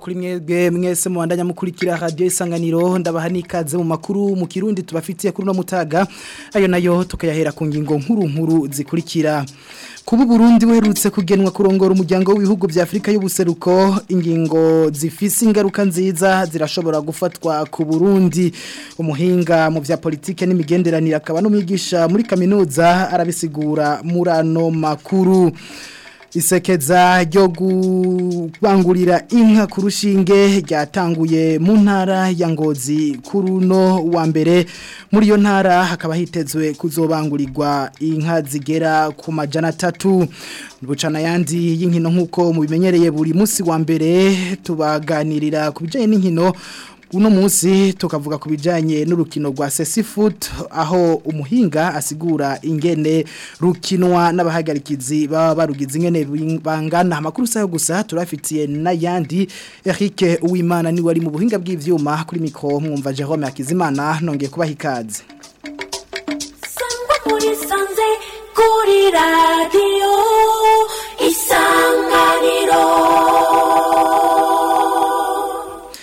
kuri mwebwe mwese mubandanya mukurikira radio isanganiro ndabaha mu makuru mu kirundi tubafitiye kuri no mutaga ayo nayo tukayahera ku ngingo nkuru nkuru zikurikira kuba Burundi werutse kugenwa kurongora umuryango w'ibihugu bya Afrika y'ubuseruko ingingo zifise ingaruka nziza zirashobora gufatwa ku Burundi umuhinga mu bya politike n'imigenderanire akaba n'umwigisha muri kaminuza arabisigura murano makuru isekeza ryo kubangurira inka kurushinge rushinge ryatanguye mu ntara ya ngozi kuruno wa mbere muri iyo ntara hakaba hitezwe kuzobangurirwa inka zigera ku majana atatu bucana yandi y'inkino nk'uko mu bimenyereye buri munsi wa mbere tubaganirira ku bijyanye n'inkino uno munsi tukavuga ku bijyanye n'urukino rwa sesifudu aho umuhinga asigura ingene rukinwa n'abahagarikizi baba barugize ingene bangana amakuru sayo gusa turafitiye n'ayandi Eric Uwimana ni wari mu buhinga bw'ivyuma kuri mikro mwumva Jerome Akizimana nongeye kubaha ikaze kuri radio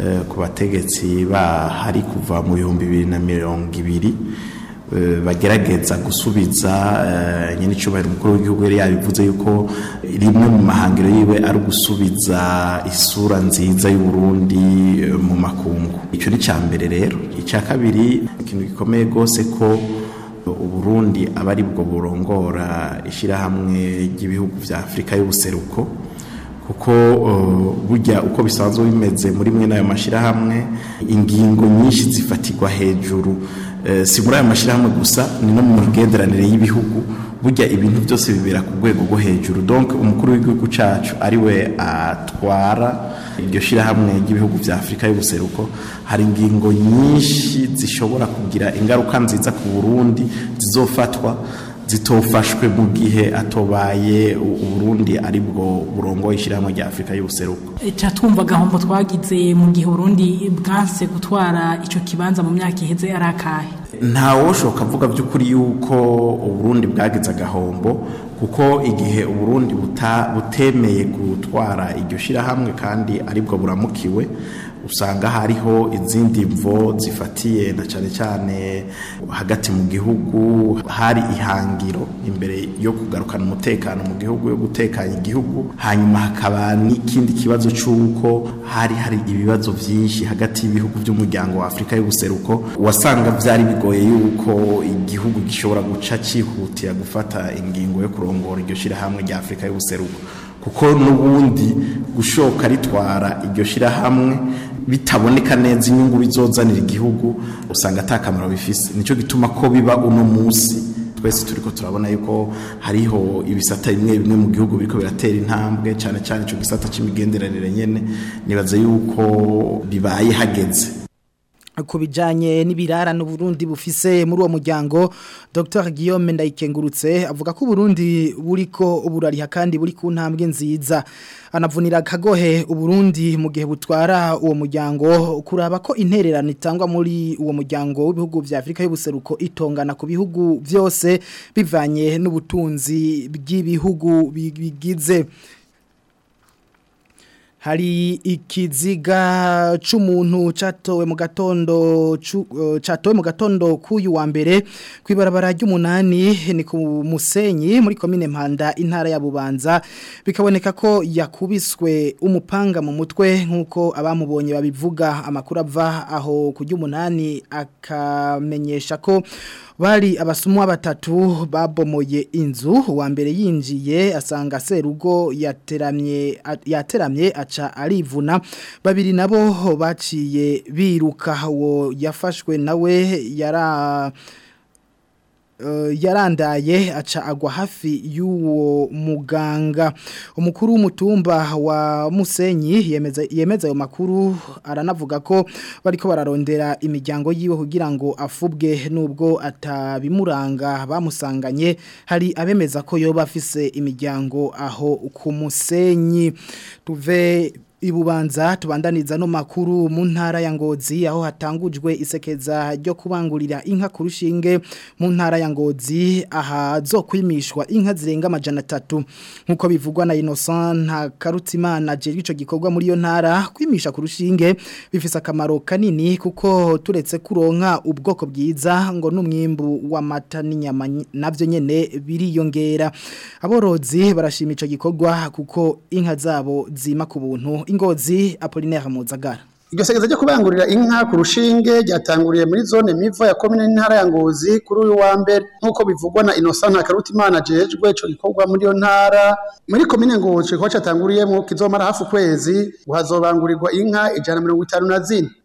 eh, ku bategetsi bahari kuva mu bihumbi bibiri na mirongo ibiri Eh, bagerageza gusubiza eh, nyine icyubahiro umukuru w'igihugu yari yabivuze yuko rimwe mu mahangiro yiwe ari ugusubiza isura nziza y'uburundi eh, mu makungu icyo ni icya mbere rero icya kabiri ikintu gikomeye rwose ko uburundi aba ari bwo burongora ishyirahamwe ry'ibihugu bya afurika y'ubuseruko kuko burya uko bisanzwe bimeze muri mwe n'ayo mashyirahamwe ingingo nyinshi zifatirwa hejuru Eh, si muri aya mashyirahamwe gusa ni no mu migenderanire y'ibihugu burya ibintu byose bibera ku rwego rwo hejuru donk umukuru w'igihugu cyacu ari we atwara iryo shyirahamwe ry'ibihugu bya afurika y'ubuseruko hari ingingo nyinshi zishobora kugira ingaruka nziza ku burundi zizofatwa zitofashwe mu gihe atobaye uburundi aribwo bwo burongo ishyirahamwe rya afurika y'ubuseruko icya twumvaga aho twagize mu gihe uburundi bwanse gutwara icyo kibanza mu myaka iheze ari akahe nta woshoka avuga by'ukuri yuko uburundi bwagize agahombo kuko igihe uburundi butemeye gutwara iryo shyirahamwe kandi aribwo buramukiwe usanga hariho izindi mvo zifatiye na cyane cyane hagati mu gihugu hari ihangiro imbere yo kugarukana umutekano mu gihugu yo gutekanya igihugu hanyuma hakaba n'ikindi kibazo cy'uko hari hari ibibazo byinshi hagati y'ibihugu by'umuryango wa Afurika y'ubuseruko wasanga byari bigoye yuko igihugu gishobora guca cyihutira gufata ingingo yo kurongora iryo shyirahamwe rya Afurika y'ubuseruko kuko n'ubundi gushoka ritwara iryo shyirahamwe bitaboneka neza inyungu bizozanira igihugu usanga atakamaro bifise nicyo gituma ko biba uno munsi twese turi ko turabona yuko hariho ibisata bimwe bimwe mu gihugu biriko biratera intambwe cyane cyane icyo gisata cy'imigenderanire nyine nibaza yuko bibaye hageze ku bijyanye n'ibirarane Burundi bufise muri uwo muryango Dr Guillaume ndayikengurutse avuga ko Burundi buriko uburariha kandi buri ku ntambwe nziza anavunira kagohe uburundi mu gihe butwara uwo muryango kuraba ko intererano itangwa muri uwo muryango w'ibihugu bya Afrika y'ubuseruko itongana ku bihugu byose bivanye n'ubutunzi bw'ibihugu bigize hari ikiziga cy'umuntu cyatowe mu gatondo cyatowe eh, mu gatondo k'uyu wa mbere ku ibarabara ry'umunani ni ku musenyi muri komine mpanda intara ya bubanza bikaboneka ko yakubiswe umupanga mu mutwe nk'uko abamubonye babivuga amakuru ava aho ku ry'umunani akamenyesha ko bari abasumwa batatu babomoye inzu uwa mbere yinjiye asanga serugo yateramye yateramye aca arivuna babiri nabo baciye biruka wo yafashwe nawe yara Eh, yarandaye aca agwa hafi y'uwo muganga umukuru w'umutumba wa musenyi yemeza ayo makuru aranavuga ko bariko ko bararondera imiryango yiwe kugira ngo afubwe n'ubwo atabimuranga bamusanganye hari abemeza ko yoba afise imiryango aho ku musenyi tuve ibubanza tubandaniza no makuru mu ntara ya ngozi aho hatangujwe isekeza ryo kubangurira inka kurushinge mu ntara ya ngozi aha zo kwimishwa inka zirenga amajana atatu nk'uko bivugwa na innocent nta karutsimana je icyo gikorwa muri iyo ntara kwimisha kurushinge rushinge bifise akamaro kanini kuko turetse kuronka ubwoko bwiza ngo n'umwimbu mata n'inyama nabyo nyene biriyongera aborozi barashima icyo gikorwa kuko inka zabo zima ku buntu y'ingozi Apollinaire Muzagara iryo segeza ryo kubangurira inka ku ryatanguriye muri zone mivo ya komine n'intara ya ngozi kuri uyu wa mbere nk'uko bivugwa na innocent ntakarutimana jejwe ico gikorwa muri iyo ntara muri komine ngozi igikorwa catanguriyemwo kizomara hafi ukwezi hazobangurirwa inka ijana mirongo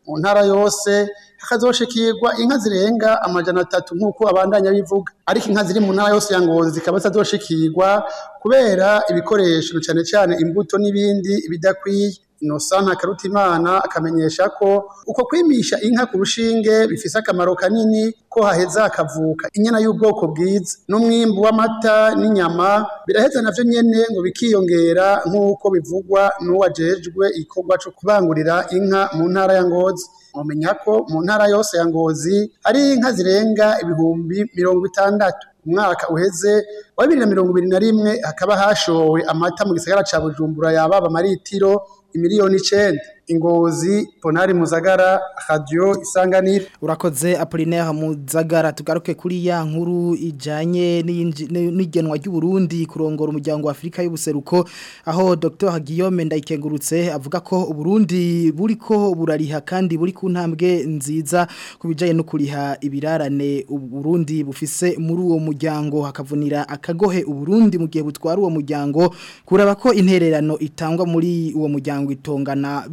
mu ntara yose hakazoshikirwa inka zirenga amajana atatu nk'uko abandanya bivuga ariko inka ziri mu ntara yose ya Ngozi zikaba zitazoshikirwa kubera ibikoresho cyane cyane imbuto n'ibindi bidakwiye Innocent Karutimana akamenyesha ko uko kwimisha inka ku rushinge bifise akamaro kanini ko haheza hakavuka inyana y'ubwoko bwiza n'umwimbu w'amata n'inyama biraheza nabyo nyene ngo bikiyongera nk'uko bivugwa n'uwajejwe ikorwa co kubangurira inka mu ntara ya Ngozi mumenya ko mu ntara yose ya Ngozi hari inka zirenga ibihumbi mirongo itandatu umwaka uheze wa bibiri na mirongo ibiri na rimwe hakaba hashowe amata mu gisagara cya Bujumbura yababa maritiro imiliyoni icenda ingozi ponari muzagara radio isanganire urakoze apolinaire muzagara tugaruke kuri ya nkuru ijanye n'igenwa ry'u Burundi kurongora umuryango wa Afrika y'ubuseruko aho Dr Hagiyome ndayikengurutse avuga ko Burundi ko burariha kandi buri ku ntambwe nziza kubijaye no kuriha ibirarane u Burundi bufise muri uwo muryango hakavunira akagohe u Burundi mu gihe butwara uwo muryango kuraba ko intererano itangwa muri uwo muryango itongana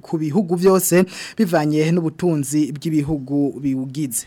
ku bihugu byose bivanye n'ubutunzi bw'ibihugu biwugize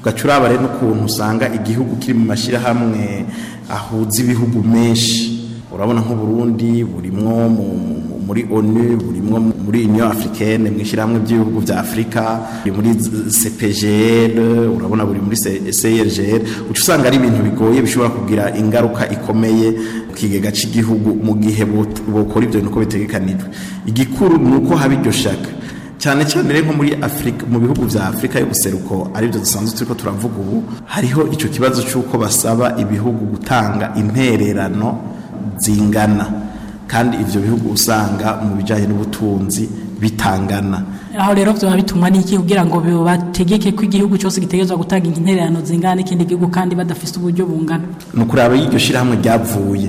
ugacurabare n'ukuntu usanga igihugu kiri mu mashyirahamwe ahuza ibihugu menshi urabona nk'uburundi burimo muri onu burimo muri union africaine mu ishyirahamwe by'ibihugu bya afurika buri muri cpgr urabona buri muri crgr uca usanga ari ibintu bigoye bishobora kugira ingaruka ikomeye ku kigega cy'igihugu mu gihe bukora ibyo bintu uko bitegekanijwe igikuru ni uko haba iryo shaka cyane cyane rero nko muri afurika mu bihugu bya afurika y'ubuseruko aribyo dusanzwe turi ko turavuga ubu hariho icyo kibazo cy'uko basaba ibihugu gutanga intererano zingana kandi ibyo bihugu usanga mu bijyanye n'ubutunzi bitangana aho rero byaba bituma n'iki kugira ngo bategeke ko igihugu cyose gitegerezwa gutanga intererano zingana n'ikindi gihugu kandi badafite uburyo bungana ni ukureba y'iryo shyirahamwe ryavuye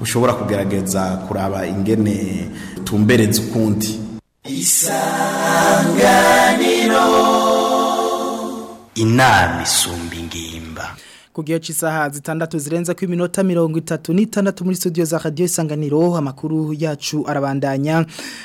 bushobora kugaragaza kuraba ingene tumbereza ukundi isanganiro inama isumba ingimba ku gihe zitandatu zirenza ko iminota mirongo itatu n'itandatu muri studio za radiyo isanganiro amakuru yacu arabandanya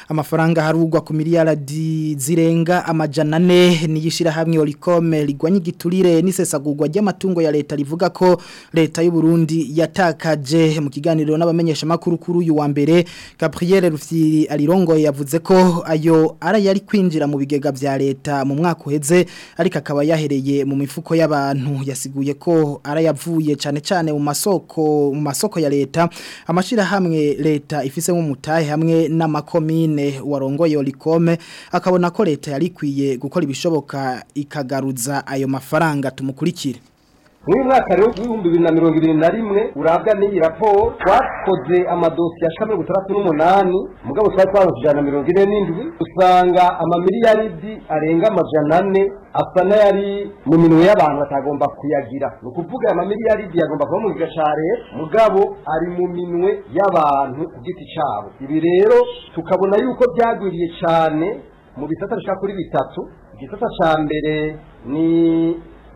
amafaranga harugwa ku di zirenga amajana ane n'iyishyirahamwe orikome rigwanya igiturire n'isesagurwa ry'amatungo ya leta rivuga ko leta y'u Burundi yatakaje mu kiganiro n'abamenyeshamakuru kuri uyu wa mbere Gabriel Rufyiri Alirongo yavuze ko ayo ara yari kwinjira mu bigega bya leta mu mwaka uheze ariko akaba yahereye mu mifuko y'abantu yasiguye ko arayavuye cyane cyane mu masoko mu masoko ya leta amashira hamwe leta ifise nk'umutahe hamwe n'amakomine warongoye olikome akabona ko leta yari ikwiye gukora ibishoboka ikagaruza ayo mafaranga tumukurikire muri mwaka rero w'ibihumbi bibiri na mirongo ibiri na rimwe urabwa n'iyi raporo twakoze amadosiye ashami gutandatu n'umunani mugabo twari twaronse ijana na mirongo ine n'indwi usanga amamiliyaridi arenga amajana ane asa n'ayari mu minwe y'abantu batagomba kuyagira ni ukuvuga aya mamiliyaridi yagomba kuba mu giga cya leta mugabo ari mu minwe y'abantu ku giti cyabo ibi rero tukabona yuko byagwiriye cyane mu bisata bishaka kuri bitatu igisata cya mbere ni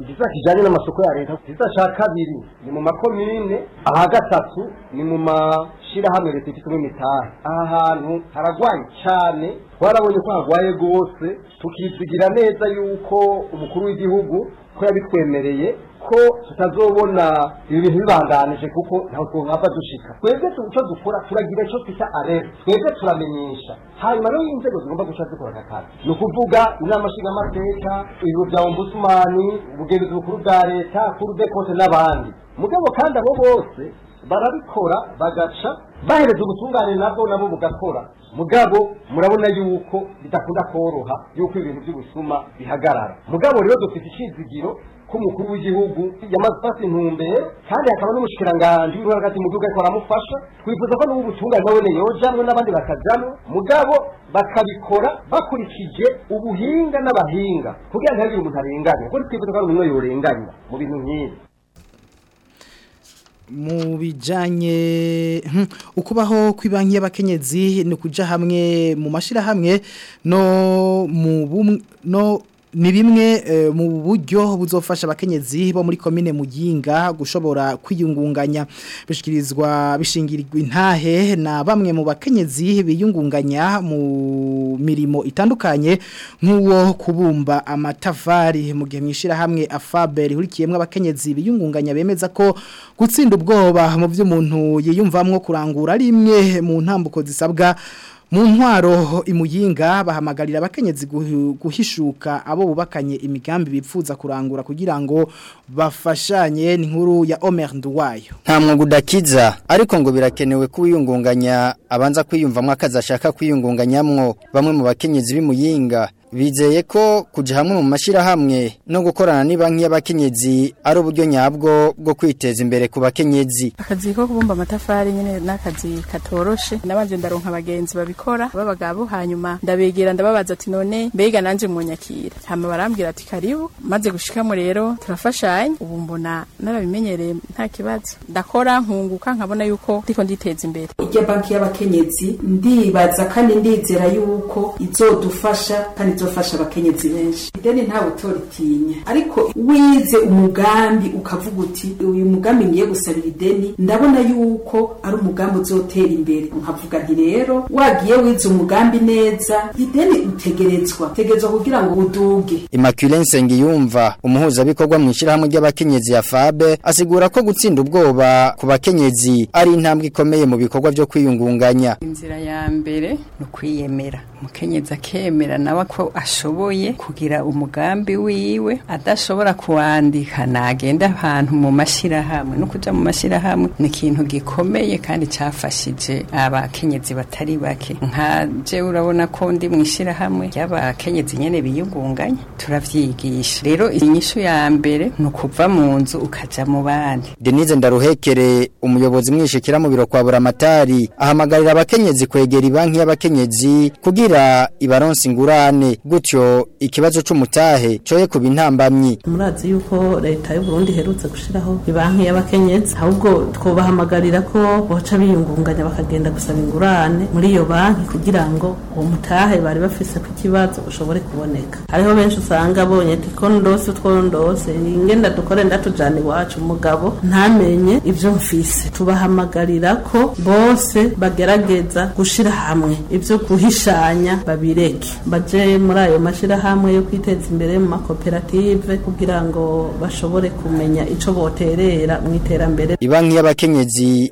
igisa kijyanye n'amasoko ya leta igisa cya kabiri ni mu makomine aha gatatu ni mu mashyirahamwe leta ifite n'imitahe aha hantu haragwaye cyane twarabonye ko hagwaye rwose tukizigira neza yuko umukuru w'igihugu ko yabitwemereye ko tutazobona ibi bibanganije kuko ntabwo twumva dushika twebwe icyo dukora turagira icyo twita arere twebwe turamenyesha hanyuma rero inzego zigomba guca zikora aka ni ukuvuga inama nshingamateka ibiro bya ombusumani ubugenzuzi bukuru bwa leta kuri dekote n'abandi mugabo kandi abo bose barabikora bagaca bahereza ubutungane nabwo nabo bugakora mugabo murabona yuko bidakunda koroha yuko ibintu by'ubusuma bihagarara mugabo rero dufite icyizigiro k'umukuru w'igihugu yamaze afata intumbero kandi hakaba n'umushikiranganji uri hagati mu gihugu ariko aramufasha twifuza ko n'ubu butungane nabone yojamwe n'abandi bakajyamo, mugabo bakabikora bakurikije ubuhinga n'abahinga kugira ntihagire umuntu arenganya kuko twifuza ko hari umuntu yorenganya mu bintu nk'ibi mu bijyanye hmm, ukubaho kw'ibanki y'abakenyezi ni ukujya hamwe mu mashyirahamwe no mu no ni bimwe eh, mu buryo buzofasha abakenyezi bo muri komine muyinga gushobora kwiyungunganya bishyikirizwa bishingirirwa intahe na bamwe mu bakenyezi biyungunganya mu mirimo itandukanye nk'uwo kubumba amatafari mu gihe mwishyirahamwe afaberi ihurikiyemo abakenyezi biyungunganya bemeza ko gutsinda ubwoba mu by'umuntu yiyumvamo kurangura rimwe mu ntambuko zisabwa mu ntwaro imuyinga bahamagarira abakenyezi guhishuka abo bubakanye imigambi bipfuza kurangura kugira ngo bafashanye n'inkuru ya Omer Nduwayo nta mwuga udakiza ariko ngo birakenewe kuwiyungunganya abanza kwiyumvamo akazi ashaka kwiyungunganyamwo bamwe mu bakenyezi b'imuyinga bizeye ko kujya hamwe mu mashyirahamwe no gukorana n'ibanki y'abakenyezi ari uburyo nyabwo bwo kwiteza imbere ku bakenyezi akazi ko kubumba amatafari nyine n'akazi katoroshe n'abanje ndaronka abagenzi babikora b'abagabo hanyuma ndabegera ndababaza ati none mbega nanjye munyakira hanyuma barambwira ati karibu maze gushikamo rero turafashanya ubu mbona narabimenyereye nta kibazo ndakora nkunguka nkabona yuko ndiko nditeza imbere irya banki y'abakenyezi ndibaza kandi ndizera yuko izodufasha kandi bizofasha abakenyezi benshi ideni ntawe utoritinya ariko wize umugambi ukavuga uti uyu mugambi ngiye gusabira ideni ndabona yuko ari umugambi uzotera imbere nkavuga nti rero wagiye wize umugambi neza ideni utegerezwa utegerezwa kugira ngo uduge Immaculée Nsengiyumva umuhuzabikorwa mu ishyirahamwe ry'abakenyezi ya Fabe asigura ko gutsinda ubwoba ku bakenyezi ari intambwe ikomeye mu bikorwa byo kwiyungunganya inzira ya mbere ni ukwiyemera umukenyezi akemera nawe ko ashoboye kugira umugambi wiwe adashobora kuwandika nagenda ahantu mu mashyirahamwe no kujya mu mashyirahamwe ni ikintu gikomeye kandi cyafashije abakenyezi batari bake nka jewe urabona ko ndi mu ishyirahamwe ry'abakenyezi nyene biyungunganya turabyigisha rero inyishu ya mbere ni ukuva mu nzu ukajya mu bandi denise ndaruhekere umuyobozi mwishikira mu biro kwa buramatari ahamagarira abakenyezi kwegera banki y'abakenyezi kugira kugira ibaronsi ingurane gutyo ikibazo cy'umutahe cyoye kuba intambamyi murazi yuko leta y'u Burundi herutse gushiraho ibanki y'abakenyezi ahubwo twobahamagarira ko boca biyungunganya bakagenda gusaba ingurane muri iyo banki kugira ngo uwo mutahe bari bafise ku kibazo ushobore kuboneka hariho benshi usanga abonye tiko ndose utwo ndose ingenda dukore ndatujana iwacu umugabo ntamenye ibyo mfise tubahamagarira ko bose bagerageza gushira hamwe ibyo guhishanya kanya babireke baje muri ayo mashyirahamwe yo kwiteza imbere mu makoperative kugira ngo bashobore kumenya icyo boterera mu iterambere banki y'abakenyezi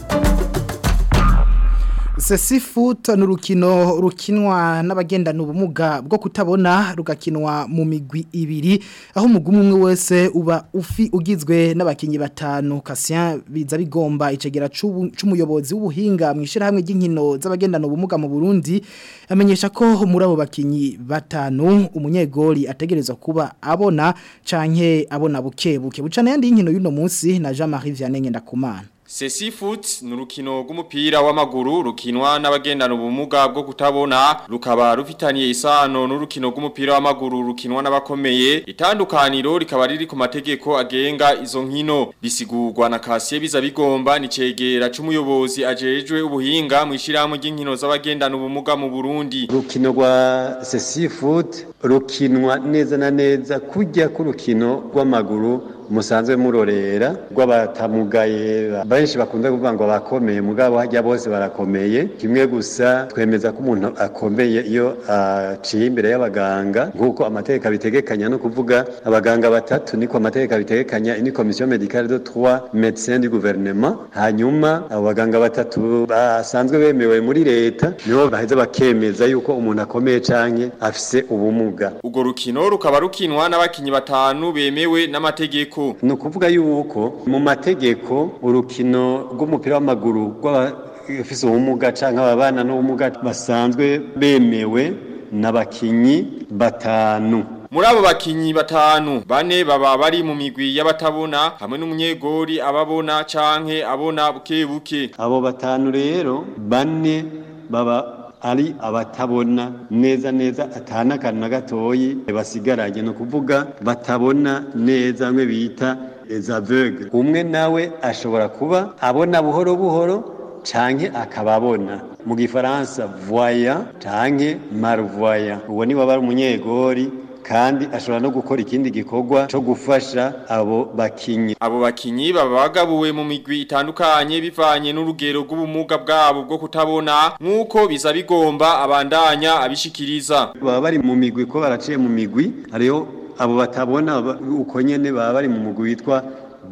sesifuta ni urukino rukinwa n’abagenda n’ubumuga bwo kutabona rugakinwa mu migwi ibiri aho umugumo umwe wese uba ufi ugizwe n'abakinnyi batanu Cassien biza bigomba icegera c'umuyobozi w'ubuhinga mu ishyirahamwe ry'inkino z’abagenda n’ubumuga mu Burundi amenyesha ko muri abo bakinnyi batanu umunyegoli ategerezwa kuba abona canke abona buke buke bucana yandi y'inkino y'uno munsi na Jean Marie Vianney Ngendakumana Sesi foot ni urukino rw'umupira w'amaguru rukinwa n'abagendana ubumuga bwo kutabona rukaba rufitaniye isano n'urukino rw'umupira w'amaguru rukinwa n'abakomeye itandukaniro rikaba riri ku mategeko agenga izo nkino bisigurwa na Kasiye biza bigomba ni cegera c'umuyobozi ajejwe ubuhinga mu ishirahamwe ry'inkino z'abagendana ubumuga mu Burundi rukino rwa Sesi Food rukinwa neza na neza kujya ku rukino rw'amaguru musanzwe murorera rw'abatamugaye benshi bakunda kuvuga ngo bakomeye mugabo hajya bose barakomeye kimwe gusa twemeza ko umuntu akomeye iyo aciye imbere y'abaganga nk'uko amategeko abitegekanya no kuvuga abaganga batatu niko amategeko abitegekanya ni komisiyo medicale de trois médecins du gouvernement hanyuma abaganga batatu basanzwe bemewe muri leta nibo baheza bakemeza yuko umuntu akomeye canke afise ubumuga urwo rukino rukaba rukinwa n'abakinyi batanu bemewe n'amategeko y'uko ni ukuvuga y'uko mu mategeko urukino rw'umupira w'amaguru rw'abafite ubumuga cyangwa ababana n'ubumuga basanzwe bemewe n'abakinnyi batanu muri abo bakinnyi batanu bane baba bari mu migwi y'abatabona hamwe n'umunyegori ababona canke abona buke buke abo batanu rero bane baba ari abatabona neza neza atanakana na gatoyi basigaranye ni ukuvuga batabona neza bamwe bita ezavege umwe nawe ashobora kuba abona buhoro buhoro canke akaba abona mu gifaransa voya canke marvoya uwo niwe aba ari umunyegori kandi ashobora no gukora ikindi gikorwa cyo gufasha abo bakinyi abo bakinyi baba bagabuwe mu migwi itandukanye bivanye n'urugero rw'ubumuga bwabo bwo kutabona nk'uko biza bigomba abandanya abishikiriza baba bari mu migwi ko baraciye mu migwi hariyo abo batabona uko nyene baba bari mu mugwi witwa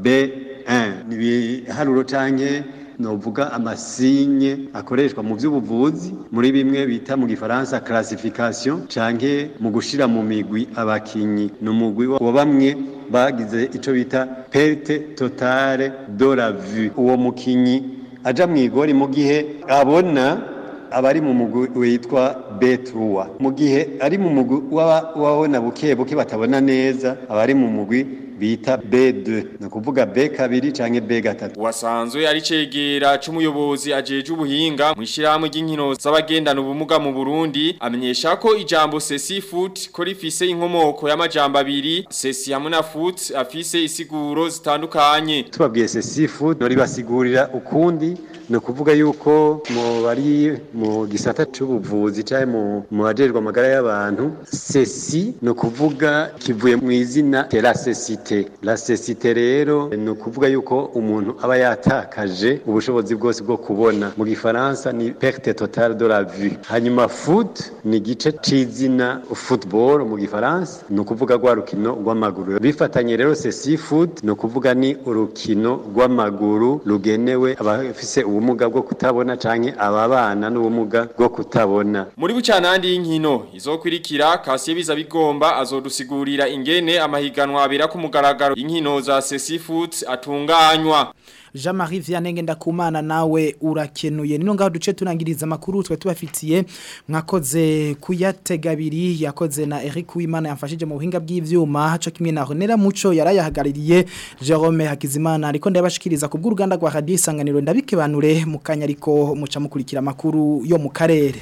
B1 ni biharuro canke novuga amasinye akoreshwa mu by'ubuvuzi muri bimwe bita mu gifaransa classification canke mu gushira mu migwi abakinyi n'umugwi wa bamwe bagize ico bita perte totale de la vue uwo mukinyi aja mwigori mu gihe abona abari mu mugwi witwa betruwa mu gihe ari mu mugwi w'ababona buke buke batabona neza abari mu mugwi bita B2 ni kuvuga B2 canke B3 wasanzwe ari cegera c'umuyobozi ajeje ubuhinga mu ishiramwe ry'inkino z'abagendana ubumuga mu Burundi amenyesha ko ijambo sesi Foot ko rifise inkomoko y'amajambo abiri sesi hamwe na Foot afise isiguro zitandukanye tubabwiye Ceci Foot bari basigurira ukundi no kuvuga yuko mu bari mu gisata c'ubuvuzi cyane mu muhajerwa magara y'abantu sesi no kuvuga kivuye mu izina Terasecite lasesite lasesite rero ni ukuvuga yuko umuntu aba yatakaje ubushobozi bwose bwo kubona mu gifaransa ni perte totale de la vie hanyuma foot ni igice c'izina football mu gifaransa ni ukuvuga rwa rukino rw'amaguru bifatanye rero sesi food ni ukuvuga ni urukino rw'amaguru rugenewe abafise ubumuga bwo kutabona canke ababana n'ubumuga bwo kutabona muri bucanandi y'inkino izokwirikira kasiye biza bigomba azodusigurira ingene amahiganwa abera ku mugaragaro inkino za Sesi Foods atunganywa Jean-Marie Vianney ndakumana nawe urakenuye nino ngaho duce tunangiriza makuru twe tubafitiye mwakoze kuyategabiri yakoze na Eric Uwimana yamfashije mu buhinga bw'ivyuma haco kimwe naho nera muco yarayahagaririye Jerome Hakizimana ariko ndabashikiriza ku bw'uruganda rwa Radio Isanganiro ndabikebanure mukanya ariko muca mukurikira amakuru yo mu karere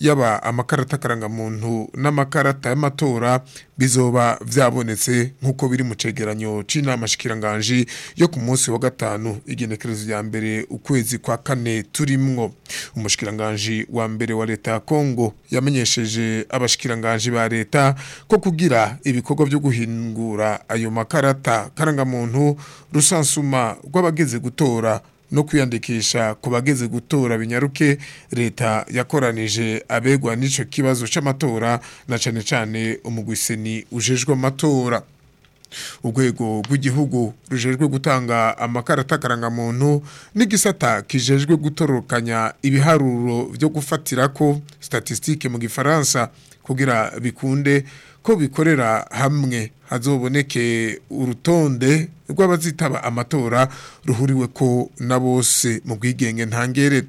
yaba amakarata karangamuntu n’amakarata y'amatora bizoba byabonetse nk'uko biri mu cegeranyo c'inama shikiranganji yo ku munsi wa gatanu igenekerezo ya mbere ukwezi kwa kane turimwo umushikiranganji wa mbere wa leta ya Kongo yamenyesheje abashikiranganji ba leta ko kugira ibikorwa byo guhingura ayo makarata karangamuntu rusansuma rw'abageze gutora no kwiyandikisha ku bageze gutora binyaruke leta yakoranije abegwa n'icyo kibazo cy'amatora na cyane cyane umugwiseni ujejwe amatora urwego rw'igihugu rujejwe gutanga amakarata karangamuntu n'igisata kijejwe gutorokanya ibiharuro byo gufatira ko statistique mu gifaransa kugira bikunde ko bikorera hamwe hazoboneke urutonde rw'abazitaba amatora ruhuriwe ko na bose mu bwigenge ntangere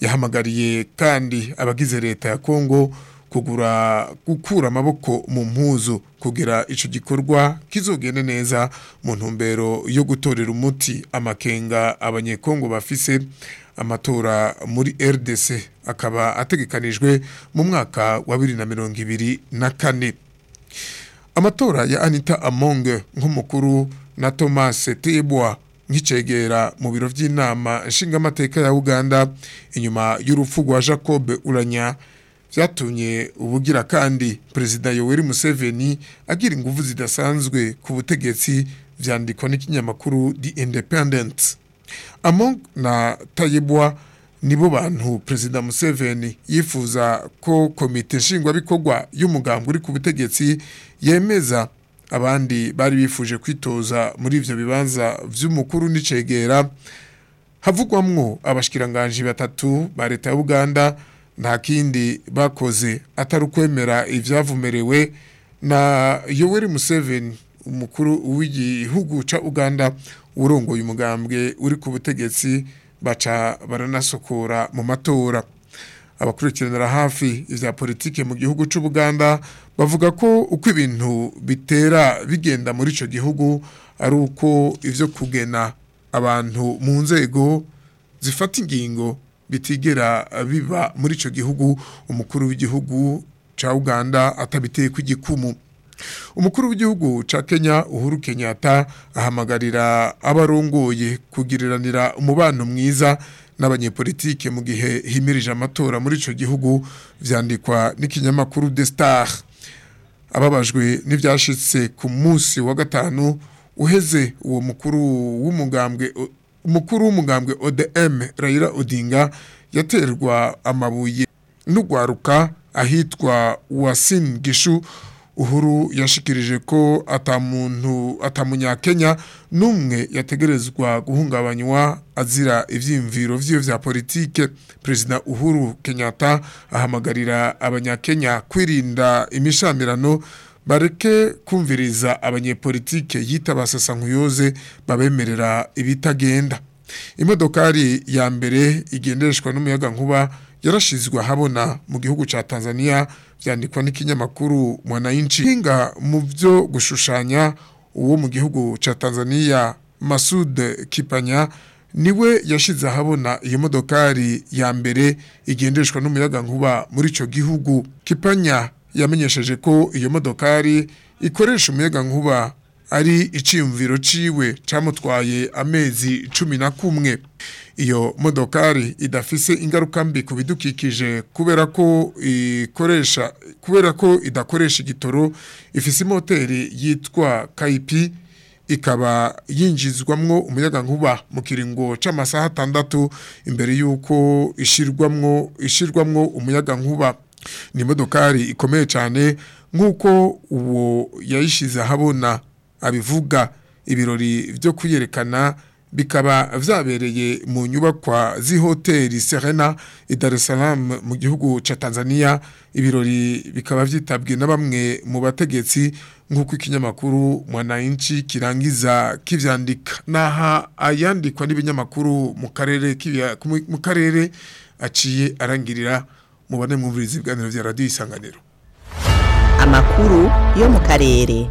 yahamagariye kandi abagize leta ya Kongo kugura gukura amaboko mu mpuzu kugira icyo gikorwa kizogende neza mu ntumbero yo gutorera umuti amakenga abanyekongo bafise amatora muri RDC akaba ategekanijwe mu mwaka wa bibiri na mirongo ibiri na kane amatora ya anita amonge nk'umukuru na Thomas tebwa nk'icegera mu biro by'inama nshingamateka ya uganda inyuma y'urupfu rwa jacob uranya byatumye ubugira kandi perezida yoweri museveni agira ingufu zidasanzwe ku butegetsi byandikwa n'ikinyamakuru the independent among na Tayebwa nibo bantu Perezida Museveni yifuza ko komite nshingwabikorwa y'umugambi uri ku butegetsi yemeza abandi bari bifuje kwitoza muri ibyo bibanza by'umukuru n'icegera havugwamwo abashikiranganje batatu ba leta ya Uganda nta kindi bakoze atari ukwemera ibyavumerewe na yoweri Museveni umukuru w'igihugu ca Uganda urongoye umugambwe uri ku butegetsi baca baranasukura mu matora abakurikiranira hafi iza politiki mu gihugu cy'ubuganda bavuga ko uko ibintu bitera bigenda muri icyo gihugu ari uko ibyo kugena abantu mu nzego zifata ingingo bitigera biba muri icyo gihugu umukuru w'igihugu cya uganda atabiteye ku gikumu umukuru w'igihugu ca kenya uhuru kenyatta ahamagarira abarongoye kugiriranira umubano mwiza n'abanyepolitike mu gihe himirije amatora muri icyo gihugu byandikwa n'ikinyamakuru de star ababajwe n'ibyashyitse ku munsi wa gatanu uheze uwo mukuru w'umugambwe umukuru w'umugambwe odm Raila odinga yaterwa amabuye n'ugwaruka ahitwa wasin gishu uhuru yashikirije ko atamuntu Kenya numwe yategerezwa guhungabanywa azira ivyimviro vyo vya politike president uhuru Kenyatta ahamagarira abanyakenya kwirinda imishamirano bareke kumviriza abanyepolitike yitabasasa nkuyoze babemerera ibitagenda imodokari ya mbere igendeshwa n'umuyaga nkuba yarashizwe habona mu gihugu ca Tanzania byandikwa n'ikinyamakuru Mwananchi hinga mu byo gushushanya uwo mu gihugu ca Tanzania Masud Kipanya niwe yashize habona iyo modokari ya mbere igendeshwa n'umuyaga nkuba muri ico gihugu Kipanya yamenyesheje ko iyo modokari ikoresha umuyaga nkuba ari iciyumviro ciwe camutwaye amezi cumi na kumwe iyo modokari idafise ingaruka mbi ku bidukikije kubera ko ikoresha kubera ko idakoresha igitoro ifise moteri yitwa kayipi ikaba yinjizwamwo umuyaga nkuba mu kiringo c'amasaha atandatu imbere y'uko ishirwamwo ishirwamwo umuyaga nkuba ni imodokari ikomeye cyane nk'uko uwo yayishize habona, abivuga ibirori byo kuyerekana bikaba vyabereye mu nyubakwa Hotel Serena i Dar es Salaam mu gihugu ca Tanzania ibirori bikaba vyitabwe na bamwe mu bategetsi nk'uko ikinyamakuru Mwananchi kirangiza kivyandika naha ayandikwa n'ibinyamakuru mu karere mu karere aciye arangirira mu bane mwumvirizi bwa radio isanganiro amakuru yo mu karere